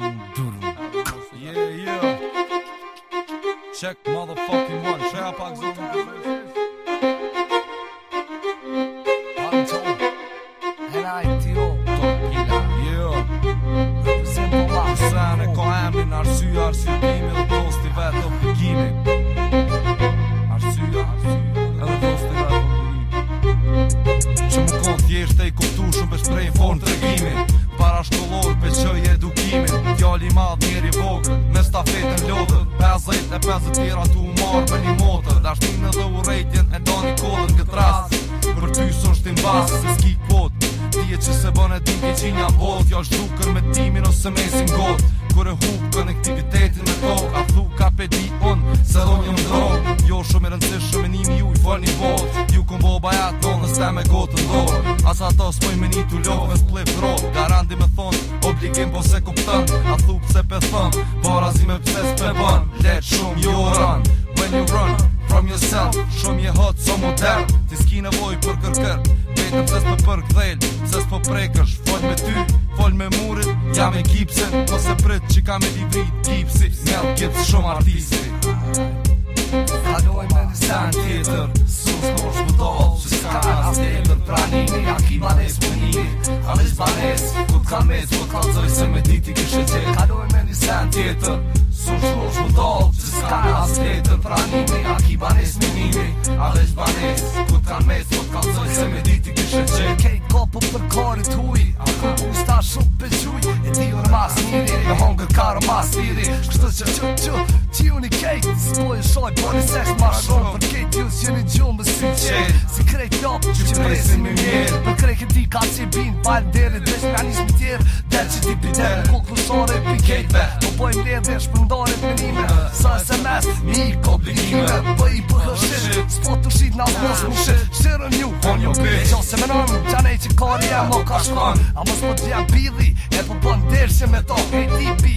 Ndurru Yeah, yeah Check motherfucking one Shepak zonë Pato NITO Topila Yeah Represento la Kësa në ko emrin Arsy, arsy Dime dhe posti Vetë o përgjime Arsy, arsy Dime dhe posti Vetë o përgjime Që më kohë thjeshtë E i kohë tushëm Për shprejnë Fornë të regjime Para shkolor Për qëj eduk Fali madh, njeri vogë Me stafetën e lodhë e pezet tjera tu u marrë për një motë Dhe ashtu me dhe u rejtjen e da një kodën këtë rast Për ty së është tim basë Se s'ki potë Ti që se bën e ti një që një botë Ja jo është dukën me timin ose mesin si kër e hukën e aktivitetin me tokë A thu ka pe di unë Se do një më drogë Jo shumë e rëndësishë me nimi ju i fërë një bot Ju këmbo bajatë tonë Në stemë e gotë të As ato s'poj me një t'u me s'plip dro Garanti me thonë, obligim po se kuptan A thup se pe thonë, po razi me pëse s'pe ban Let shumë you run, when you run From yourself, shumë je hot so modern Ti s'ki nevoj për kërkër, vetëm se s'pe për këdhel Se s'pe prekër, shfoj me ty, fol me murit Ja me gipsin, po se prit që me divrit gipsi mel, gips shumë artisti gips shumë artisti ta me Zdo të kalzoj se me diti kështë që të Kaloj me një sen tjetër Sun shkru shku dalë që s'ka në tjetër Pra një me a ki banes me një A dhe shë banes Ku të kanë me zdo të kalzoj se me diti kështë që Kej kopu për karit huj A ku u sta shumë për gjuj E ti u në mas njëri E hongër karo mas njëri Kështë që që që që ju një kejt Spoj shoj po një sekh Për kejt ju me mjerë Për krejt e bin Pajnë deri mekanizmi tjerë dhe që ti piterë Konklusore pikejtve Po po e mderë dhe shpëndore të njime Sa SMS, mi komplikime Po i përhëshit Spo të shqit në mos më shqit Shqirën ju, on your jo pi Qo jo, se më nëmë, qanë e që kari e më ka shkon A më po të jam pili E po bën Që me to Hej ti pi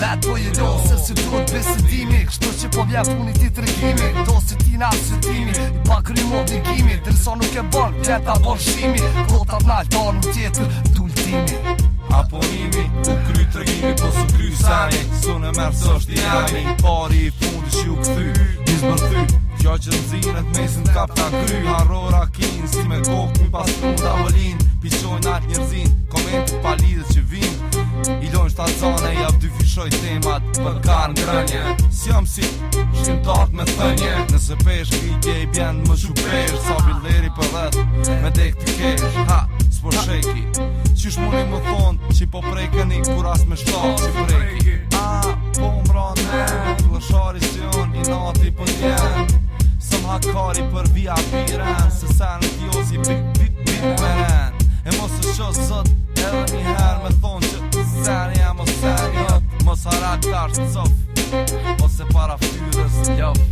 Let po je do Se si duhet besedimi Kështu që po vjetë puni ti të regimi Do si ti në asytimi I pa kry kimi nuk e bën, kjeta bërshimi Kota t'na lëtar në tjetër Du kërkimi Apo njimi, u kry të rëgimi Po su kry sani, su në mërë së është jami Pari i fundi shi u këthy, njës mërthy Kjo që të zinët mesin kap të kry Haro kin, si me kokë një pas të mund avolin Pishoj në atë njërzin, komentu pa lidhe që vin I lojnë shtë zane, jap dy fishoj temat për karë në grënje Si jam si, shkim tartë artë me thënje Nëse peshë, i gjej bjenë më shumë peshë Sa bilderi për dhe, me dek të keshë, ha më shejki Qysh mundi më thonë që po prejke një kur as me shtarë që po prejki A, po më rane, lëshari që unë një nati për po tjenë Së më hakari për via piren, se se në tjo si pik pik pik meren E mos është që sot edhe një herë me thonë që sen jam o sen jot Mos hara kartë cof, ose para fyrës jof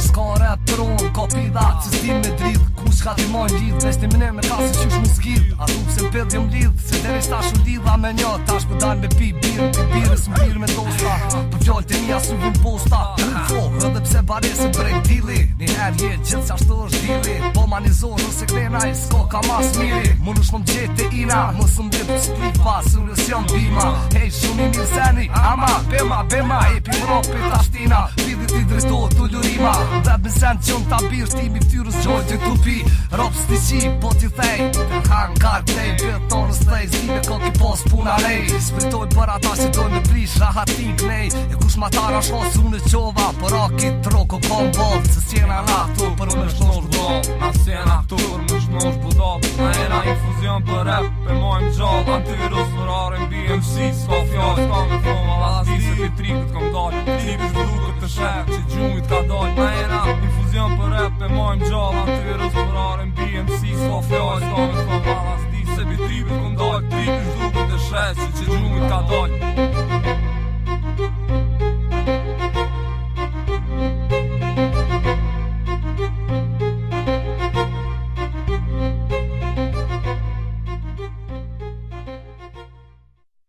Ska të ronë ka pida që zdi me dridhë Kus ka të mojnë gjithë, veshtë i mëne me kasi qysh skill A tu se pëllë jëm lidh Se të resta shu lidha me një Tash për po dalë me pi birë Pi birë së më birë me dosta Për po fjallë të një asu në posta Në fohë edhe pse bare se brej dili Një herë jetë gjithë që ashtë është kili Po ma një zonë nëse krena i s'ko ka mas miri Më nëshmë më gjetë të ina Më së më dhe pësë pripa Sërës jam bima Hej shumë i një zeni Ama, bema, bema E pi më ropë i tashtina, Pili ti drejto të ljurima Dhe bënë zen që në të abir Ti mi ftyrës gjoj të tupi Ropës të qi, po ti thej Të hangë kartë tej Bëtonës thej Zime ko ki pos puna lej Spritoj për ata që dojnë në prish Rahatin ma tara shkon su në qova Për a kit troko kom bol Se s'jena jena na tu për me shnosh bu Na s'jena jena tu për me shnosh po Na e Na infuzion për rap Për mojmë gjall Atyru së rarë në BMC Sko fjall Sko me thom a las di Se për tri këtë kom dal Ti bish du këtë të shep Që gjumit ka dal Na e na infuzion për rap Për mojmë gjall Atyru së në BMC Sko fjall Sko me thom a las di Se bi tri këtë kom dal Ti bish të shep Që